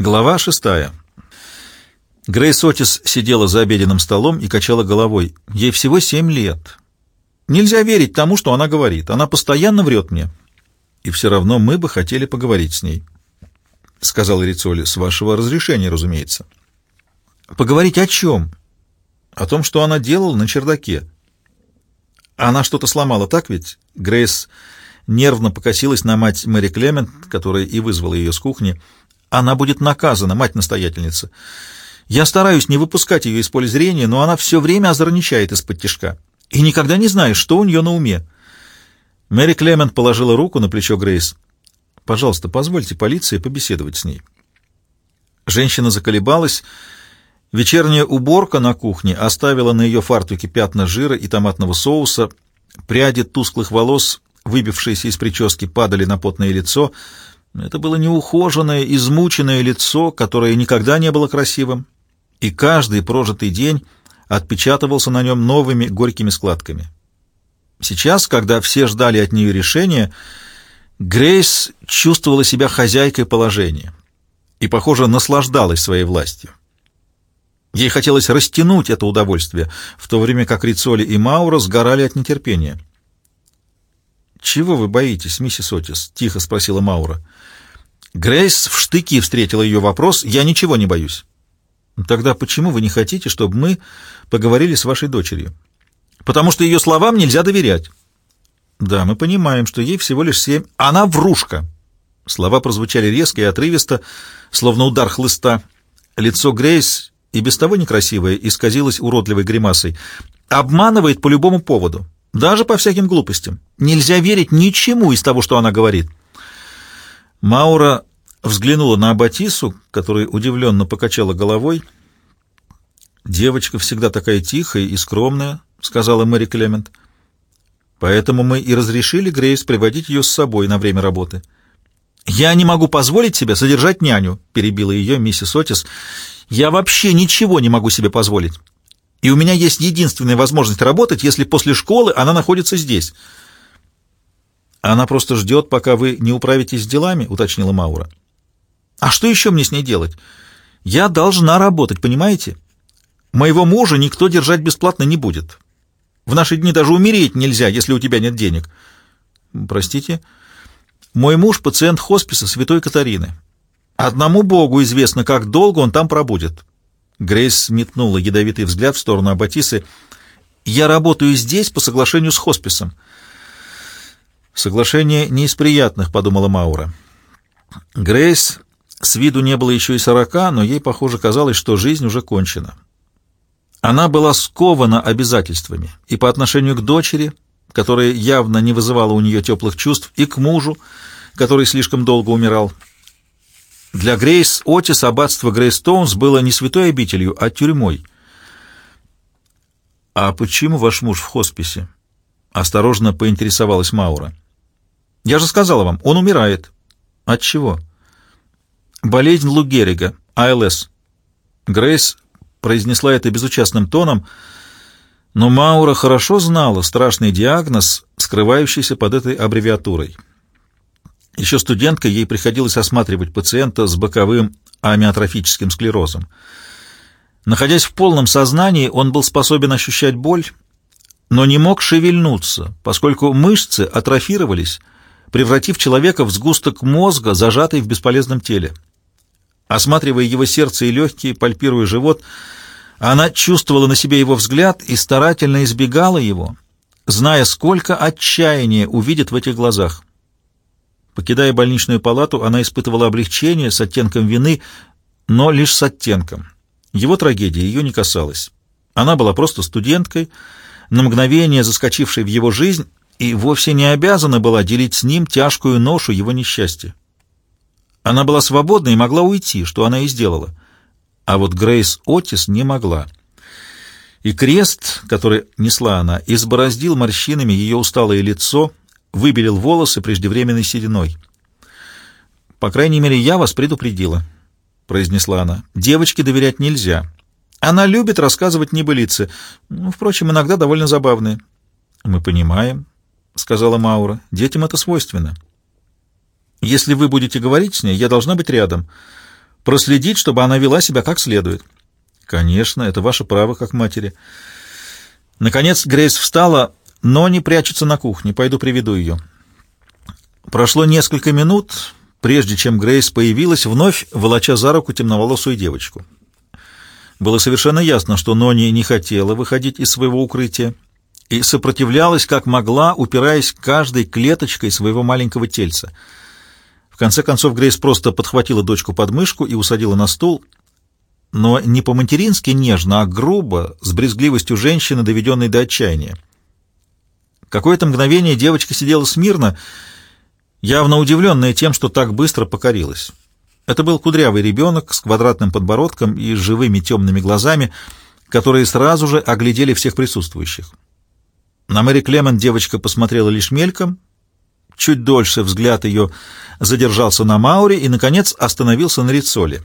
Глава шестая. Грейс Отис сидела за обеденным столом и качала головой. Ей всего семь лет. Нельзя верить тому, что она говорит. Она постоянно врет мне. И все равно мы бы хотели поговорить с ней, — сказал Рицоли. С вашего разрешения, разумеется. Поговорить о чем? О том, что она делала на чердаке. Она что-то сломала, так ведь? Грейс нервно покосилась на мать Мэри Клемент, которая и вызвала ее с кухни. Она будет наказана, мать-настоятельница. Я стараюсь не выпускать ее из поля зрения, но она все время озорничает из-под тишка. И никогда не знаешь, что у нее на уме. Мэри Клемент положила руку на плечо Грейс. «Пожалуйста, позвольте полиции побеседовать с ней». Женщина заколебалась. Вечерняя уборка на кухне оставила на ее фартуке пятна жира и томатного соуса. Пряди тусклых волос, выбившиеся из прически, падали на потное лицо — это было неухоженное, измученное лицо, которое никогда не было красивым, и каждый прожитый день отпечатывался на нем новыми горькими складками. Сейчас, когда все ждали от нее решения, Грейс чувствовала себя хозяйкой положения и, похоже, наслаждалась своей властью. Ей хотелось растянуть это удовольствие, в то время как Рицоли и Маура сгорали от нетерпения. «Чего вы боитесь, миссис Отис?» — тихо спросила Маура. Грейс в штыки встретила ее вопрос. «Я ничего не боюсь». «Тогда почему вы не хотите, чтобы мы поговорили с вашей дочерью?» «Потому что ее словам нельзя доверять». «Да, мы понимаем, что ей всего лишь семь. Она врушка». Слова прозвучали резко и отрывисто, словно удар хлыста. Лицо Грейс, и без того некрасивое, исказилось уродливой гримасой. «Обманывает по любому поводу, даже по всяким глупостям. Нельзя верить ничему из того, что она говорит». Маура взглянула на Абатису, которая удивленно покачала головой. «Девочка всегда такая тихая и скромная», — сказала Мэри Клемент. «Поэтому мы и разрешили Грейс приводить ее с собой на время работы». «Я не могу позволить себе содержать няню», — перебила ее миссис Отис. «Я вообще ничего не могу себе позволить. И у меня есть единственная возможность работать, если после школы она находится здесь». «Она просто ждет, пока вы не управитесь с делами», — уточнила Маура. «А что еще мне с ней делать? Я должна работать, понимаете? Моего мужа никто держать бесплатно не будет. В наши дни даже умереть нельзя, если у тебя нет денег». «Простите?» «Мой муж — пациент хосписа Святой Катарины. Одному Богу известно, как долго он там пробудет». Грейс метнула ядовитый взгляд в сторону Аббатисы. «Я работаю здесь по соглашению с хосписом». «Соглашение не из приятных», — подумала Маура. Грейс с виду не было еще и сорока, но ей, похоже, казалось, что жизнь уже кончена. Она была скована обязательствами и по отношению к дочери, которая явно не вызывала у нее теплых чувств, и к мужу, который слишком долго умирал. Для Грейс Отис аббатство Грейстоунс было не святой обителью, а тюрьмой. «А почему ваш муж в хосписе?» — осторожно поинтересовалась Маура. Я же сказала вам, он умирает. От чего? Болезнь Лу Геррига, АЛС. Грейс произнесла это безучастным тоном, но Маура хорошо знала страшный диагноз, скрывающийся под этой аббревиатурой. Еще студенткой ей приходилось осматривать пациента с боковым амиотрофическим склерозом. Находясь в полном сознании, он был способен ощущать боль, но не мог шевельнуться, поскольку мышцы атрофировались, превратив человека в сгусток мозга, зажатый в бесполезном теле. Осматривая его сердце и легкие, пальпируя живот, она чувствовала на себе его взгляд и старательно избегала его, зная, сколько отчаяния увидит в этих глазах. Покидая больничную палату, она испытывала облегчение с оттенком вины, но лишь с оттенком. Его трагедия ее не касалась. Она была просто студенткой, на мгновение заскочившей в его жизнь и вовсе не обязана была делить с ним тяжкую ношу его несчастья. Она была свободна и могла уйти, что она и сделала. А вот Грейс Отис не могла. И крест, который несла она, избороздил морщинами ее усталое лицо, выбелил волосы преждевременной сединой. «По крайней мере, я вас предупредила», — произнесла она. «Девочке доверять нельзя. Она любит рассказывать небылицы, ну, впрочем, иногда довольно забавные». «Мы понимаем», — сказала Маура. «Детям это свойственно. Если вы будете говорить с ней, я должна быть рядом. проследить, чтобы она вела себя как следует. Конечно, это ваше право как матери. Наконец Грейс встала, но не прячется на кухне. Пойду приведу ее. Прошло несколько минут, прежде чем Грейс появилась, вновь волоча за руку темноволосую девочку. Было совершенно ясно, что Нони не хотела выходить из своего укрытия и сопротивлялась как могла, упираясь каждой клеточкой своего маленького тельца. В конце концов Грейс просто подхватила дочку под мышку и усадила на стул, но не по-матерински нежно, а грубо, с брезгливостью женщины, доведенной до отчаяния. Какое-то мгновение девочка сидела смирно, явно удивленная тем, что так быстро покорилась. Это был кудрявый ребенок с квадратным подбородком и живыми темными глазами, которые сразу же оглядели всех присутствующих. На Мэри Клемент девочка посмотрела лишь мельком, чуть дольше взгляд ее задержался на Мауре и, наконец, остановился на Рицоле.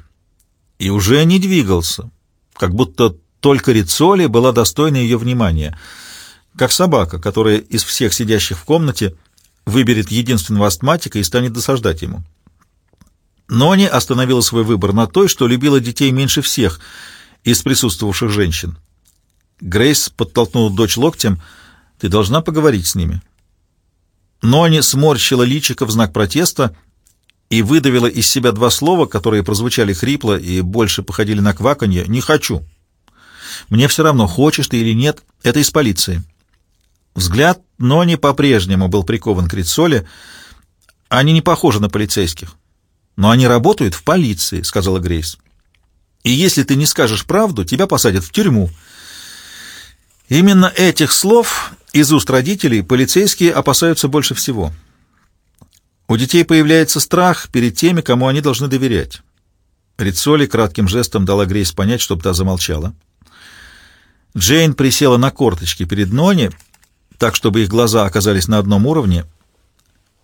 И уже не двигался, как будто только Рицоле была достойна ее внимания, как собака, которая из всех сидящих в комнате выберет единственного астматика и станет досаждать ему. Нони остановила свой выбор на той, что любила детей меньше всех из присутствовавших женщин. Грейс подтолкнула дочь локтем. «Ты должна поговорить с ними». Нони сморщила личико в знак протеста и выдавила из себя два слова, которые прозвучали хрипло и больше походили на кваканье. «Не хочу». «Мне все равно, хочешь ты или нет, это из полиции». Взгляд Нони по-прежнему был прикован к Рицоле. Они не похожи на полицейских. «Но они работают в полиции», — сказала Грейс. «И если ты не скажешь правду, тебя посадят в тюрьму». Именно этих слов из уст родителей полицейские опасаются больше всего. У детей появляется страх перед теми, кому они должны доверять. Рицоли кратким жестом дала Грейс понять, чтобы та замолчала. Джейн присела на корточки перед Нони, так, чтобы их глаза оказались на одном уровне,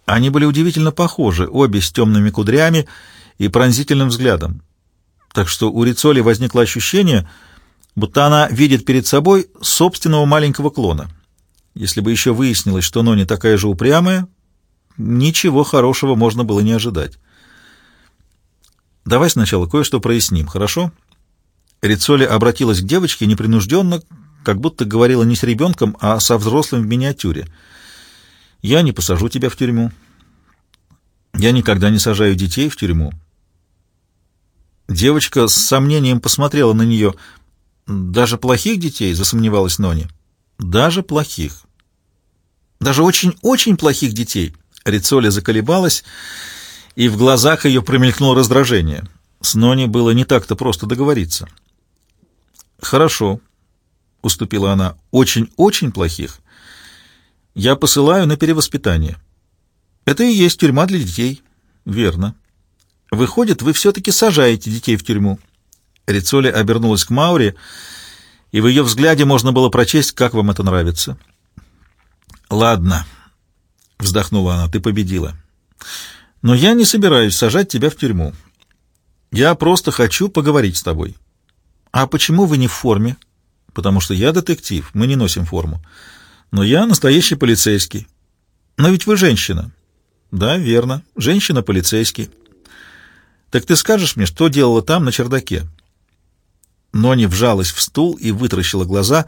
они были удивительно похожи, обе с темными кудрями и пронзительным взглядом. Так что у Рицоли возникло ощущение, будто она видит перед собой собственного маленького клона. Если бы еще выяснилось, что Нони такая же упрямая, ничего хорошего можно было не ожидать. «Давай сначала кое-что проясним, хорошо?» Рицоли обратилась к девочке непринужденно, как будто говорила не с ребенком, а со взрослым в миниатюре — я не посажу тебя в тюрьму. Я никогда не сажаю детей в тюрьму. Девочка с сомнением посмотрела на нее. Даже плохих детей, засомневалась Нони. Даже плохих. Даже очень-очень плохих детей. Рицоли заколебалась, и в глазах ее промелькнуло раздражение. С Нони было не так-то просто договориться. «Хорошо», — уступила она, — «очень-очень плохих я посылаю на перевоспитание. Это и есть тюрьма для детей. Верно. Выходит, вы все-таки сажаете детей в тюрьму. Рицоли обернулась к Мауре, и в ее взгляде можно было прочесть, как вам это нравится. Ладно, вздохнула она, ты победила. Но я не собираюсь сажать тебя в тюрьму. Я просто хочу поговорить с тобой. А почему вы не в форме? Потому что я детектив, мы не носим форму. Но я настоящий полицейский. Но ведь вы женщина. Да, верно. Женщина-полицейский. Так ты скажешь мне, что делала там, на чердаке? Нони вжалась в стул и вытаращила глаза.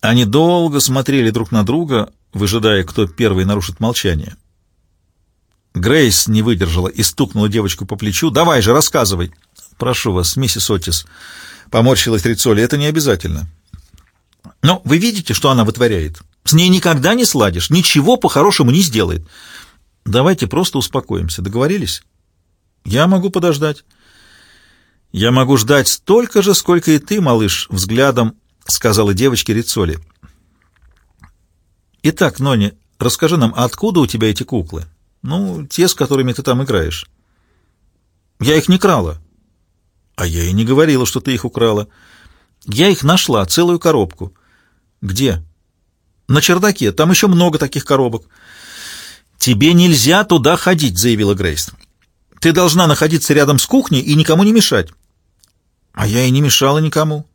Они долго смотрели друг на друга, выжидая, кто первый нарушит молчание. Грейс не выдержала и стукнула девочку по плечу. «Давай же, рассказывай!» «Прошу вас, миссис Отис», — поморщилась Рицоли, — «это не обязательно». «Но вы видите, что она вытворяет? С ней никогда не сладишь, ничего по-хорошему не сделает. Давайте просто успокоимся. Договорились? Я могу подождать. Я могу ждать столько же, сколько и ты, малыш, взглядом, сказала девочке Рицоли. Итак, Нони, расскажи нам, откуда у тебя эти куклы? Ну, те, с которыми ты там играешь. Я их не крала. А я и не говорила, что ты их украла. Я их нашла, целую коробку. Где? На чердаке. Там еще много таких коробок. «Тебе нельзя туда ходить», — заявила Грейс. «Ты должна находиться рядом с кухней и никому не мешать». «А я и не мешала никому.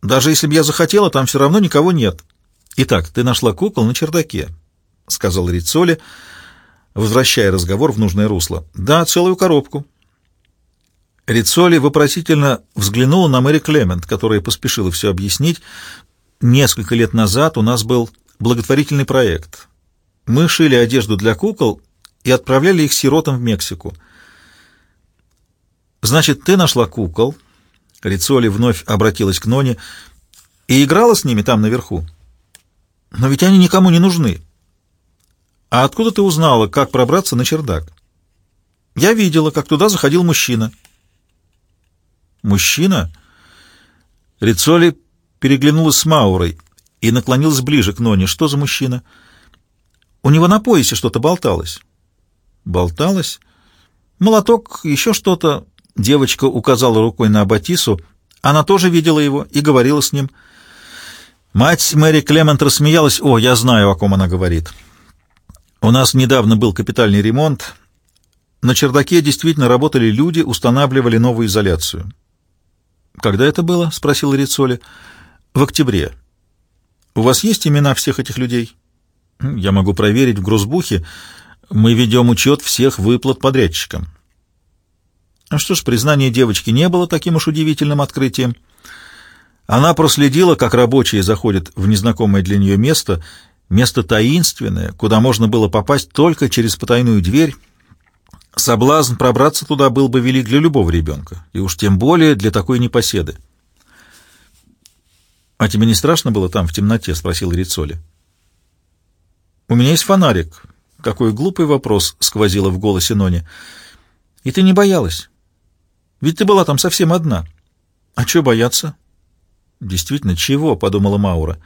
Даже если бы я захотела, там все равно никого нет». «Итак, ты нашла кукол на чердаке», — сказал Рицоли, возвращая разговор в нужное русло. «Да, целую коробку». Рицоли вопросительно взглянула на Мэри Клемент, которая поспешила все объяснить. Несколько лет назад у нас был благотворительный проект. Мы шили одежду для кукол и отправляли их сиротам в Мексику. «Значит, ты нашла кукол?» Рицоли вновь обратилась к Ноне. «И играла с ними там наверху?» «Но ведь они никому не нужны». «А откуда ты узнала, как пробраться на чердак?» «Я видела, как туда заходил мужчина». «Мужчина?» Рицоли переглянулась с Маурой и наклонилась ближе к Ноне. «Что за мужчина?» «У него на поясе что-то болталось». «Болталось?» «Молоток, еще что-то. Девочка указала рукой на Аббатису. Она тоже видела его и говорила с ним. Мать Мэри Клемент рассмеялась. «О, я знаю, о ком она говорит. У нас недавно был капитальный ремонт. На чердаке действительно работали люди, устанавливали новую изоляцию». «Когда это было?» — спросил Рицоли. «В октябре. У вас есть имена всех этих людей?» «Я могу проверить в грузбухе. Мы ведем учет всех выплат подрядчикам». А что ж, признание девочки не было таким уж удивительным открытием. Она проследила, как рабочие заходят в незнакомое для нее место, место таинственное, куда можно было попасть только через потайную дверь. Соблазн пробраться туда был бы велик для любого ребенка, и уж тем более для такой непоседы. «А тебе не страшно было там, в темноте?» — спросил Рицоли. «У меня есть фонарик». Какой глупый вопрос сквозило в голосе Нони. «И ты не боялась?» Ведь ты была там совсем одна. А чего бояться? Действительно, чего? — подумала Маура.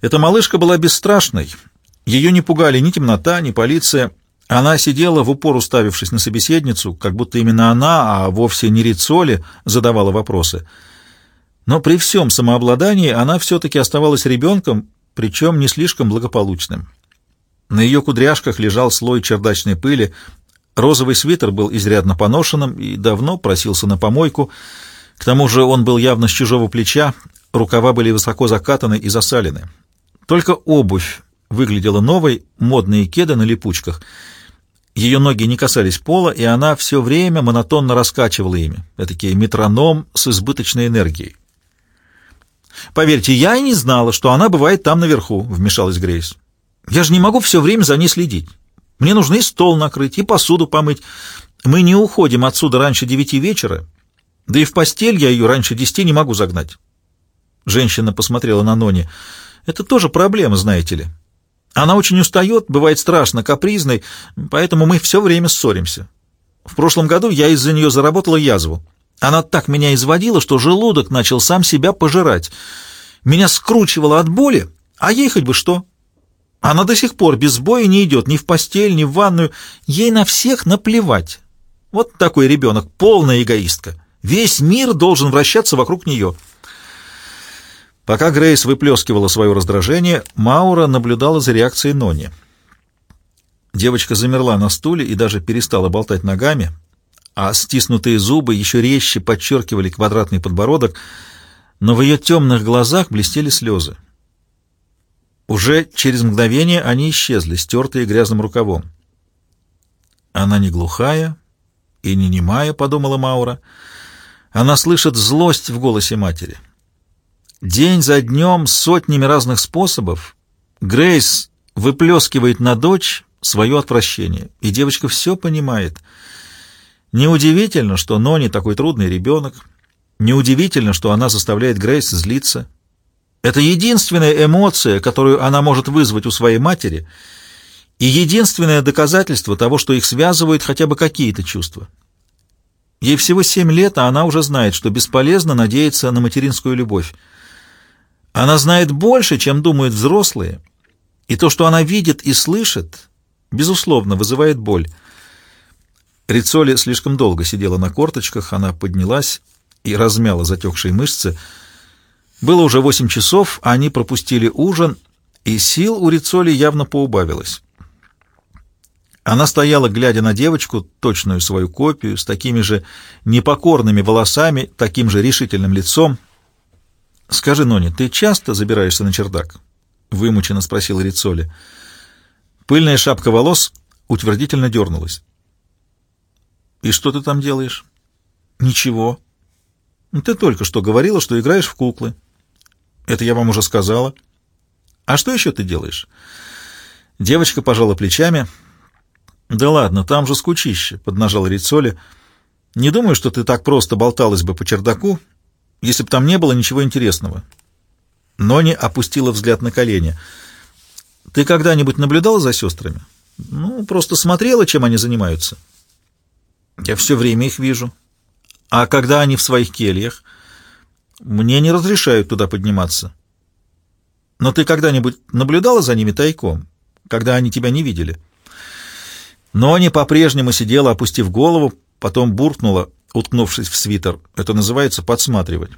Эта малышка была бесстрашной. Ее не пугали ни темнота, ни полиция. Она сидела в упор, уставившись на собеседницу, как будто именно она, а вовсе не Рицоли, задавала вопросы. Но при всем самообладании она все-таки оставалась ребенком, причем не слишком благополучным. На ее кудряшках лежал слой чердачной пыли, Розовый свитер был изрядно поношенным и давно просился на помойку. К тому же он был явно с чужого плеча, рукава были высоко закатаны и засалены. Только обувь выглядела новой, модные кеды на липучках. Ее ноги не касались пола, и она все время монотонно раскачивала ими. Этакий метроном с избыточной энергией. «Поверьте, я и не знала, что она бывает там наверху», — вмешалась Грейс. «Я же не могу все время за ней следить. Мне нужно и стол накрыть, и посуду помыть. Мы не уходим отсюда раньше девяти вечера, да и в постель я ее раньше десяти не могу загнать. Женщина посмотрела на Нони. Это тоже проблема, знаете ли. Она очень устает, бывает страшно капризной, поэтому мы все время ссоримся. В прошлом году я из-за нее заработала язву. Она так меня изводила, что желудок начал сам себя пожирать. Меня скручивало от боли, а ей хоть бы что. Она до сих пор без боя не идет ни в постель, ни в ванную. Ей на всех наплевать. Вот такой ребенок, полная эгоистка. Весь мир должен вращаться вокруг нее. Пока Грейс выплескивала свое раздражение, Маура наблюдала за реакцией Нони. Девочка замерла на стуле и даже перестала болтать ногами, а стиснутые зубы еще резче подчеркивали квадратный подбородок, но в ее темных глазах блестели слезы. Уже через мгновение они исчезли, стертые грязным рукавом. «Она не глухая и не немая», — подумала Маура. «Она слышит злость в голосе матери». День за днем, сотнями разных способов, Грейс выплескивает на дочь свое отвращение, и девочка все понимает. Неудивительно, что Нони такой трудный ребенок, неудивительно, что она заставляет Грейс злиться. Это единственная эмоция, которую она может вызвать у своей матери, и единственное доказательство того, что их связывают хотя бы какие-то чувства. Ей всего семь лет, а она уже знает, что бесполезно надеяться на материнскую любовь. Она знает больше, чем думают взрослые, и то, что она видит и слышит, безусловно, вызывает боль. Рицоли слишком долго сидела на корточках, она поднялась и размяла затекшие мышцы, было уже восемь часов, они пропустили ужин, и сил у Рицоли явно поубавилось. Она стояла, глядя на девочку, точную свою копию, с такими же непокорными волосами, таким же решительным лицом. «Скажи, Нони, ты часто забираешься на чердак?» — вымученно спросила Рицоли. Пыльная шапка волос утвердительно дернулась. «И что ты там делаешь?» Ничего. Ты только что говорила, что играешь в куклы. Это я вам уже сказала. А что еще ты делаешь? Девочка пожала плечами. Да ладно, там же скучище, поднажал Рицоли. Не думаю, что ты так просто болталась бы по чердаку, если бы там не было ничего интересного. Нони опустила взгляд на колени. Ты когда-нибудь наблюдала за сестрами? Ну, просто смотрела, чем они занимаются. Я все время их вижу. А когда они в своих кельях? Мне не разрешают туда подниматься. Но ты когда-нибудь наблюдала за ними тайком, когда они тебя не видели? Нони по-прежнему сидела, опустив голову, потом буркнула, уткнувшись в свитер. Это называется подсматривать.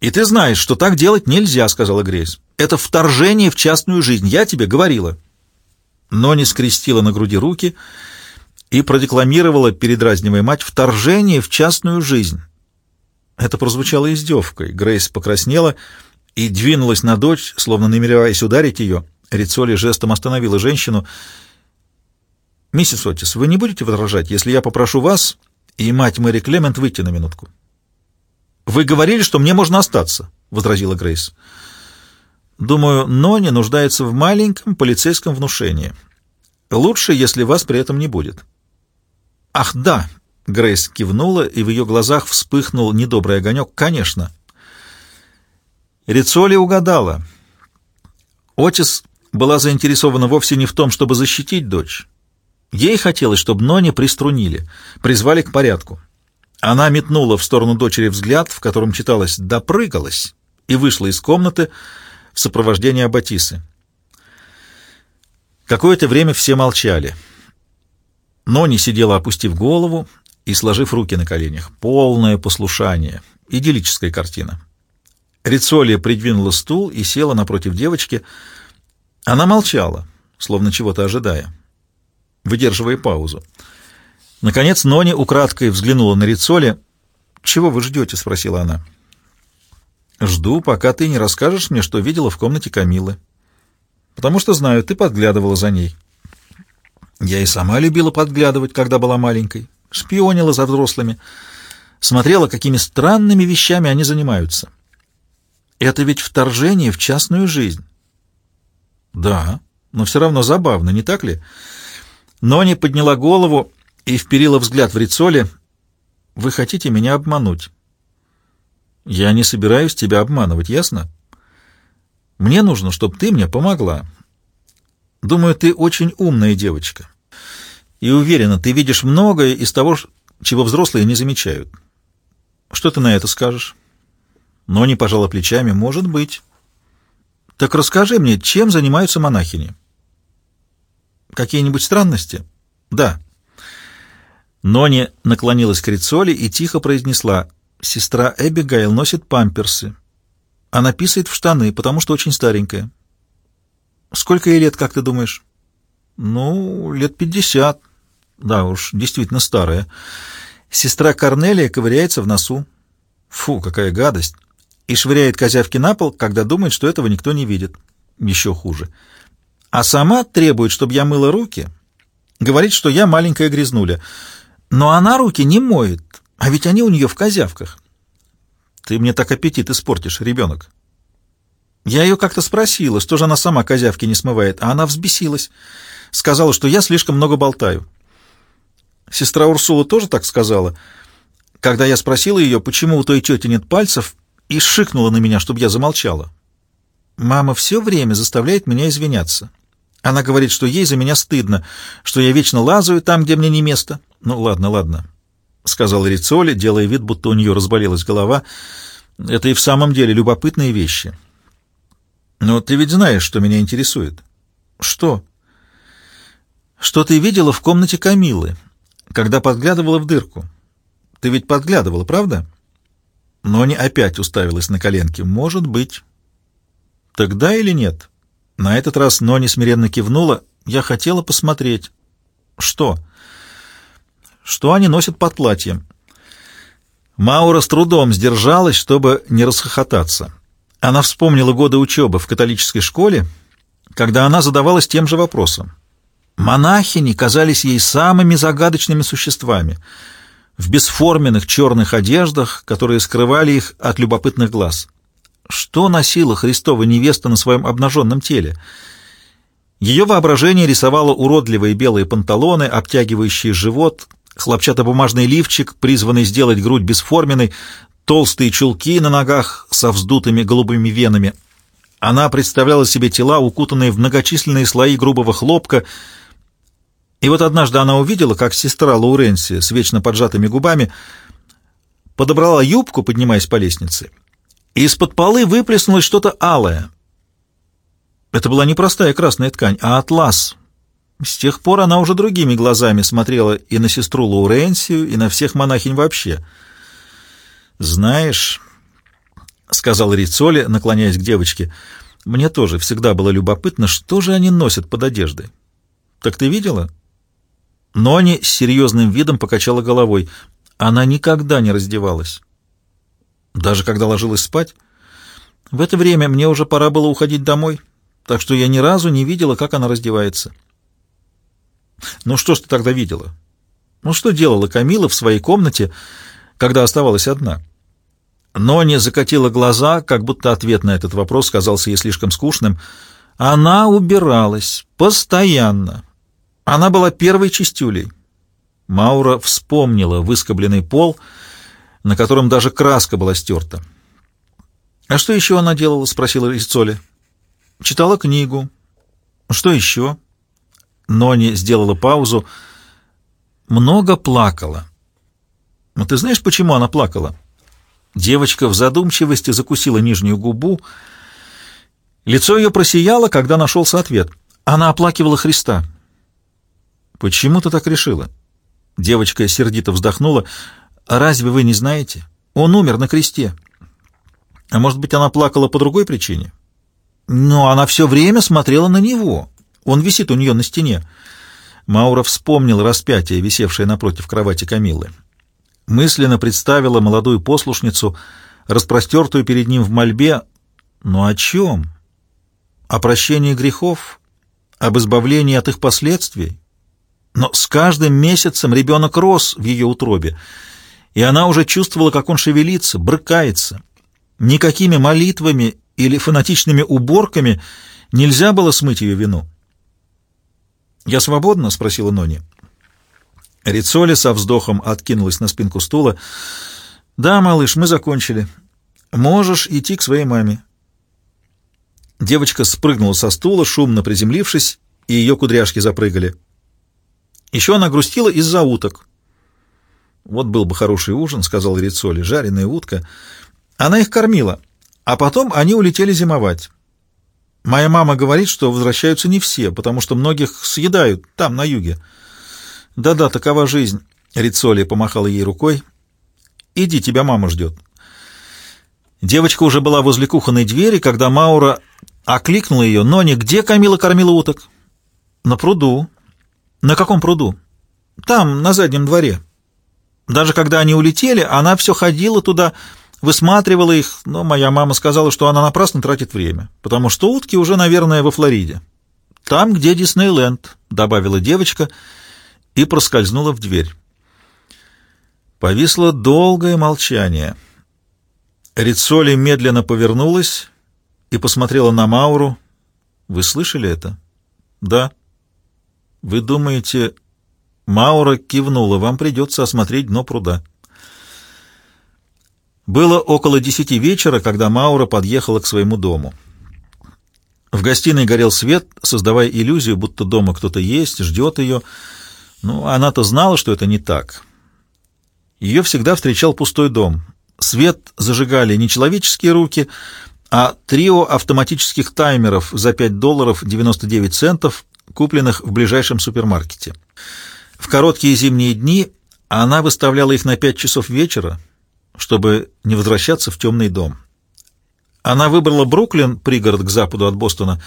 «И ты знаешь, что так делать нельзя», — сказала Грейс. «Это вторжение в частную жизнь, я тебе говорила». Нони скрестила на груди руки и продекламировала, передразнивая мать, «вторжение в частную жизнь». Это прозвучало издевкой. Грейс покраснела и двинулась на дочь, словно намереваясь ударить ее. Рицоли жестом остановила женщину. «Миссис Отис, вы не будете возражать, если я попрошу вас и мать Мэри Клемент выйти на минутку?» «Вы говорили, что мне можно остаться», — возразила Грейс. «Думаю, Нони нуждается в маленьком полицейском внушении. Лучше, если вас при этом не будет». «Ах, да!» — Грейс кивнула, и в ее глазах вспыхнул недобрый огонек. «Конечно!» Рицоли угадала. Отис была заинтересована вовсе не в том, чтобы защитить дочь. Ей хотелось, чтобы Нони приструнили, призвали к порядку. Она метнула в сторону дочери взгляд, в котором читалось «допрыгалась», и вышла из комнаты в сопровождении Аббатисы. Какое-то время все молчали. Нони сидела, опустив голову и сложив руки на коленях. Полное послушание. Идиллическая картина. Рицолия придвинула стул и села напротив девочки. Она молчала, словно чего-то ожидая, выдерживая паузу. Наконец Нони украдкой взглянула на Рицоли. «Чего вы ждете?» — спросила она. «Жду, пока ты не расскажешь мне, что видела в комнате Камилы. Потому что знаю, ты подглядывала за ней». Я и сама любила подглядывать, когда была маленькой. Шпионила за взрослыми. Смотрела, какими странными вещами они занимаются. Это ведь вторжение в частную жизнь. Да, но все равно забавно, не так ли? Нони подняла голову и вперила взгляд в Рицоле. «Вы хотите меня обмануть?» «Я не собираюсь тебя обманывать, ясно? Мне нужно, чтобы ты мне помогла. Думаю, ты очень умная девочка. И уверена, ты видишь многое из того, чего взрослые не замечают. Что ты на это скажешь?» Но не пожала плечами. «Может быть». «Так расскажи мне, чем занимаются монахини?» «Какие-нибудь странности?» «Да». Нони наклонилась к Рицоли и тихо произнесла, «Сестра Эбигайл носит памперсы. Она писает в штаны, потому что очень старенькая». «Сколько ей лет, как ты думаешь?» «Ну, лет пятьдесят. Да уж, действительно старая. Сестра Корнелия ковыряется в носу. Фу, какая гадость!» И швыряет козявки на пол, когда думает, что этого никто не видит. Еще хуже. А сама требует, чтобы я мыла руки. Говорит, что я маленькая грязнуля. Но она руки не моет, а ведь они у нее в козявках. Ты мне так аппетит испортишь, ребенок. Я ее как-то спросила, что же она сама козявки не смывает, а она взбесилась. Сказала, что я слишком много болтаю. Сестра Урсула тоже так сказала. Когда я спросила ее, почему у той тети нет пальцев, и шикнула на меня, чтобы я замолчала. Мама все время заставляет меня извиняться. Она говорит, что ей за меня стыдно, что я вечно лазаю там, где мне не место. Ну, ладно, ладно, — сказал Рицоли, делая вид, будто у нее разболелась голова. Это и в самом деле любопытные вещи. Но ты ведь знаешь, что меня интересует. Что? Что ты видела в комнате Камилы, когда подглядывала в дырку? Ты ведь подглядывала, правда? Но не опять уставилась на коленки. Может быть. Тогда или нет? На этот раз Нони смиренно кивнула. Я хотела посмотреть. Что? Что они носят под платьем? Маура с трудом сдержалась, чтобы не расхохотаться. Она вспомнила годы учебы в католической школе, когда она задавалась тем же вопросом. Монахини казались ей самыми загадочными существами. в бесформенных черных одеждах, которые скрывали их от любопытных глаз. Что носила Христова невеста на своем обнаженном теле? Ее воображение рисовало уродливые белые панталоны, обтягивающие живот, хлопчатобумажный лифчик, призванный сделать грудь бесформенной, толстые чулки на ногах со вздутыми голубыми венами. Она представляла себе тела, укутанные в многочисленные слои грубого хлопка, и вот однажды она увидела, как сестра Лауренси с вечно поджатыми губами подобрала юбку, поднимаясь по лестнице, и из-под полы выплеснулось что-то алое. Это была не простая красная ткань, а атлас. С тех пор она уже другими глазами смотрела и на сестру Лауренсию, и на всех монахинь вообще. «Знаешь», — сказал Рицоли, наклоняясь к девочке, — «мне тоже всегда было любопытно, что же они носят под одеждой. Так ты видела?» Нони с серьезным видом покачала головой. Она никогда не раздевалась. Даже когда ложилась спать. В это время мне уже пора было уходить домой, так что я ни разу не видела, как она раздевается. Ну что ж ты тогда видела? Ну что делала Камила в своей комнате, когда оставалась одна? Нони закатила глаза, как будто ответ на этот вопрос казался ей слишком скучным. Она убиралась постоянно, она была первой чистюлей. Маура вспомнила выскобленный пол, на котором даже краска была стерта. «А что еще она делала?» — спросила Рицоли. «Читала книгу». «Что еще?» Нони сделала паузу. «Много плакала». «Но ты знаешь, почему она плакала?» Девочка в задумчивости закусила нижнюю губу. Лицо ее просияло, когда нашелся ответ. Она оплакивала Христа. «Почему ты так решила?» Девочка сердито вздохнула. разве вы не знаете? Он умер на кресте». «А может быть, она плакала по другой причине?» «Но она все время смотрела на него. Он висит у нее на стене». Маура вспомнил распятие, висевшее напротив кровати Камиллы. Мысленно представила молодую послушницу, распростертую перед ним в мольбе. Но о чем? О прощении грехов? Об избавлении от их последствий? Но с каждым месяцем ребенок рос в ее утробе, и она уже чувствовала, как он шевелится, брыкается. Никакими молитвами или фанатичными уборками нельзя было смыть ее вину. «Я свободна?» — спросила Нони. Рицоли со вздохом откинулась на спинку стула. «Да, малыш, мы закончили. Можешь идти к своей маме». Девочка спрыгнула со стула, шумно приземлившись, и ее кудряшки запрыгали. Еще она грустила из-за уток. «Вот был бы хороший ужин», — сказал Рицоли, — «жареная утка». Она их кормила, а потом они улетели зимовать. Моя мама говорит, что возвращаются не все, потому что многих съедают там, на юге. Да-да, такова жизнь. Рицоли помахала ей рукой. Иди, тебя мама ждет. Девочка уже была возле кухонной двери, когда Маура окликнула ее. «Но не где Камила кормила уток?» «На пруду», «На каком пруду?» «Там, на заднем дворе». Даже когда они улетели, она все ходила туда, высматривала их, но моя мама сказала, что она напрасно тратит время, потому что утки уже, наверное, во Флориде. «Там, где Диснейленд», — добавила девочка и проскользнула в дверь. Повисло долгое молчание. Рицоли медленно повернулась и посмотрела на Мауру. «Вы слышали это?» «Да». «Вы думаете...» Маура кивнула. «Вам придется осмотреть дно пруда». Было около десяти вечера, когда Маура подъехала к своему дому. В гостиной горел свет, создавая иллюзию, будто дома кто-то есть, ждет ее. Ну, она-то знала, что это не так. Ее всегда встречал пустой дом. Свет зажигали не человеческие руки, а трио автоматических таймеров за 5 долларов 99 центов, купленных в ближайшем супермаркете. В короткие зимние дни она выставляла их на пять часов вечера, чтобы не возвращаться в темный дом. Она выбрала Бруклин, пригород к западу от Бостона,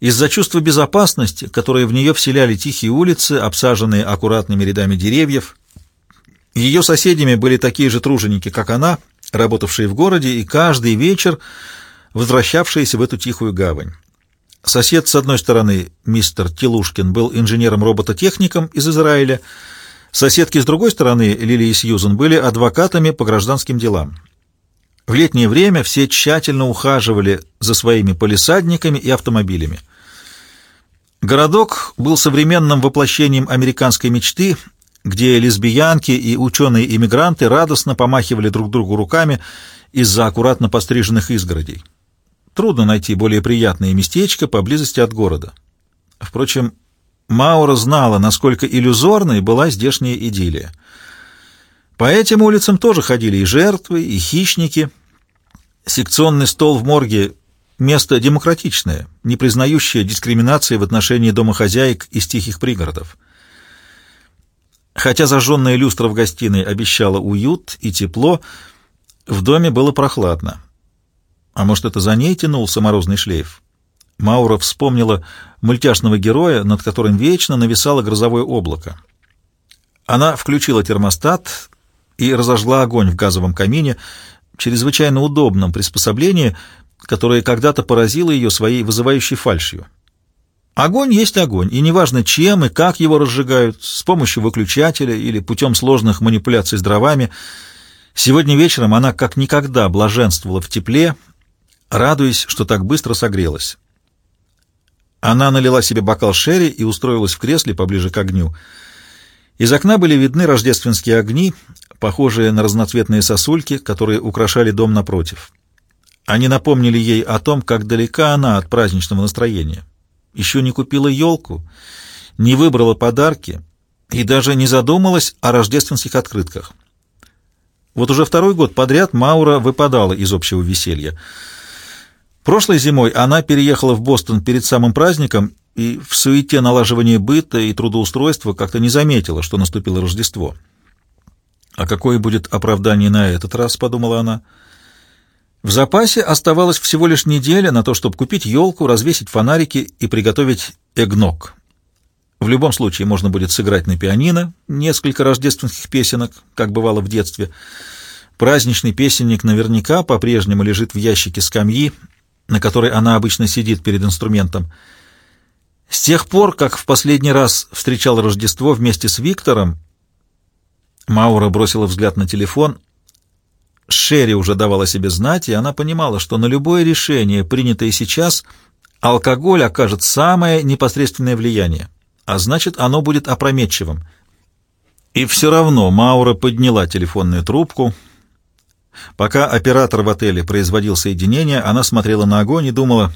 из-за чувства безопасности, которое в нее вселяли тихие улицы, обсаженные аккуратными рядами деревьев. Ее соседями были такие же труженики, как она, работавшие в городе, и каждый вечер возвращавшиеся в эту тихую гавань. Сосед с одной стороны, мистер Телушкин, был инженером-робототехником из Израиля, Соседки с другой стороны, Лили и Сьюзен, были адвокатами по гражданским делам. В летнее время все тщательно ухаживали за своими полисадниками и автомобилями. Городок был современным воплощением американской мечты, где лесбиянки и ученые-иммигранты радостно помахивали друг другу руками из-за аккуратно постриженных изгородей. Трудно найти более приятное местечко поблизости от города. Впрочем, Маура знала, насколько иллюзорной была здешняя идиллия. По этим улицам тоже ходили и жертвы, и хищники. Секционный стол в морге — место демократичное, не признающее дискриминации в отношении домохозяек из тихих пригородов. Хотя зажженная люстра в гостиной обещала уют и тепло, в доме было прохладно. А может, это за ней тянулся морозный шлейф? Маура вспомнила мультяшного героя, над которым вечно нависало грозовое облако. Она включила термостат и разожгла огонь в газовом камине, чрезвычайно удобном приспособлении, которое когда-то поразило ее своей вызывающей фальшью. Огонь есть огонь, и неважно, чем и как его разжигают, с помощью выключателя или путем сложных манипуляций с дровами. Сегодня вечером она как никогда блаженствовала в тепле, радуясь, что так быстро согрелась. Она налила себе бокал шерри и устроилась в кресле поближе к огню. Из окна были видны рождественские огни, похожие на разноцветные сосульки, которые украшали дом напротив. Они напомнили ей о том, как далека она от праздничного настроения. Еще не купила елку, не выбрала подарки и даже не задумалась о рождественских открытках. Вот уже второй год подряд Маура выпадала из общего веселья — Прошлой зимой она переехала в Бостон перед самым праздником и в суете налаживания быта и трудоустройства как-то не заметила, что наступило Рождество. «А какое будет оправдание на этот раз?» — подумала она. В запасе оставалось всего лишь неделя на то, чтобы купить елку, развесить фонарики и приготовить эгног. В любом случае можно будет сыграть на пианино несколько рождественских песенок, как бывало в детстве. Праздничный песенник наверняка по-прежнему лежит в ящике скамьи, на которой она обычно сидит перед инструментом. С тех пор, как в последний раз встречал Рождество вместе с Виктором, Маура бросила взгляд на телефон. Шерри уже давала себе знать, и она понимала, что на любое решение, принятое сейчас, алкоголь окажет самое непосредственное влияние, а значит, оно будет опрометчивым. И все равно Маура подняла телефонную трубку — Пока оператор в отеле производил соединение, она смотрела на огонь и думала,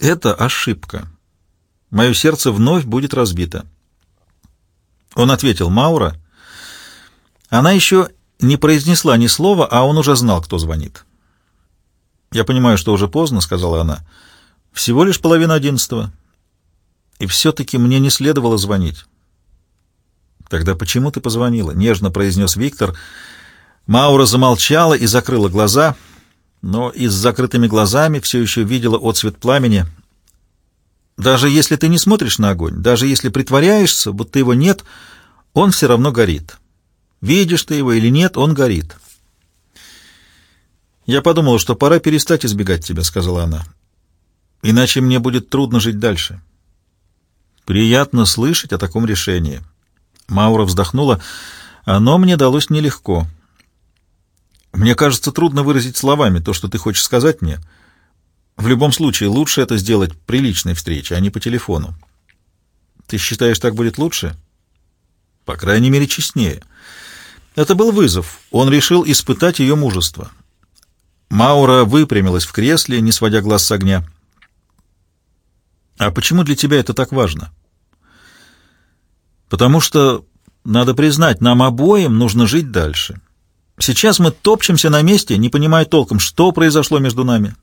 «Это ошибка. Мое сердце вновь будет разбито». Он ответил, «Маура». Она еще не произнесла ни слова, а он уже знал, кто звонит. «Я понимаю, что уже поздно», — сказала она. «Всего лишь половина одиннадцатого. И все-таки мне не следовало звонить». «Тогда почему ты позвонила?» — нежно произнес Виктор — Маура замолчала и закрыла глаза, но и с закрытыми глазами все еще видела отцвет пламени. Даже если ты не смотришь на огонь, даже если притворяешься, будто его нет, он все равно горит. Видишь ты его или нет, он горит. «Я подумала, что пора перестать избегать тебя», — сказала она. «Иначе мне будет трудно жить дальше». «Приятно слышать о таком решении». Маура вздохнула. «Оно мне далось нелегко». Мне кажется, трудно выразить словами то, что ты хочешь сказать мне. В любом случае, лучше это сделать при личной встрече, а не по телефону. Ты считаешь, так будет лучше? По крайней мере, честнее. Это был вызов. Он решил испытать ее мужество. Маура выпрямилась в кресле, не сводя глаз с огня. «А почему для тебя это так важно?» «Потому что, надо признать, нам обоим нужно жить дальше». Сейчас мы топчемся на месте, не понимая толком, что произошло между нами.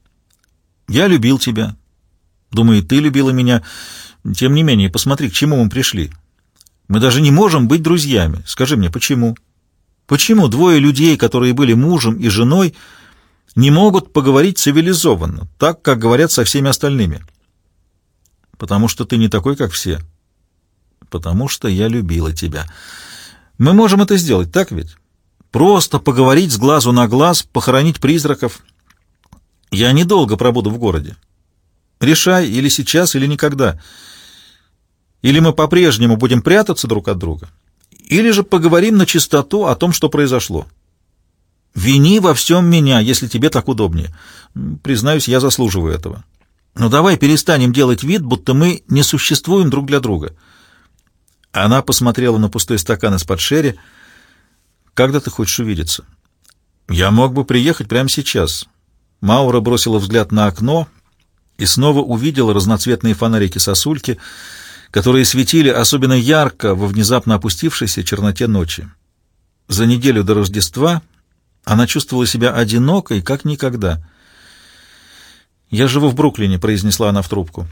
Я любил тебя. Думаю, ты любила меня. Тем не менее, посмотри, к чему мы пришли. Мы даже не можем быть друзьями. Скажи мне, почему? Почему двое людей, которые были мужем и женой, не могут поговорить цивилизованно, так, как говорят со всеми остальными? Потому что ты не такой, как все. Потому что я любила тебя. Мы можем это сделать, так ведь? Просто поговорить с глазу на глаз, похоронить призраков. Я недолго пробуду в городе. Решай, или сейчас, или никогда. Или мы по-прежнему будем прятаться друг от друга, Или же поговорим на чистоту о том, что произошло. Вини во всем меня, если тебе так удобнее. Признаюсь, я заслуживаю этого. Но давай перестанем делать вид, будто мы не существуем друг для друга. Она посмотрела на пустой стакан из-под шерри. «Когда ты хочешь увидеться?» «Я мог бы приехать прямо сейчас». Маура бросила взгляд на окно и снова увидела разноцветные фонарики сосульки, которые светили особенно ярко во внезапно опустившейся черноте ночи. За неделю до Рождества она чувствовала себя одинокой, как никогда. «Я живу в Бруклине», — произнесла она в трубку.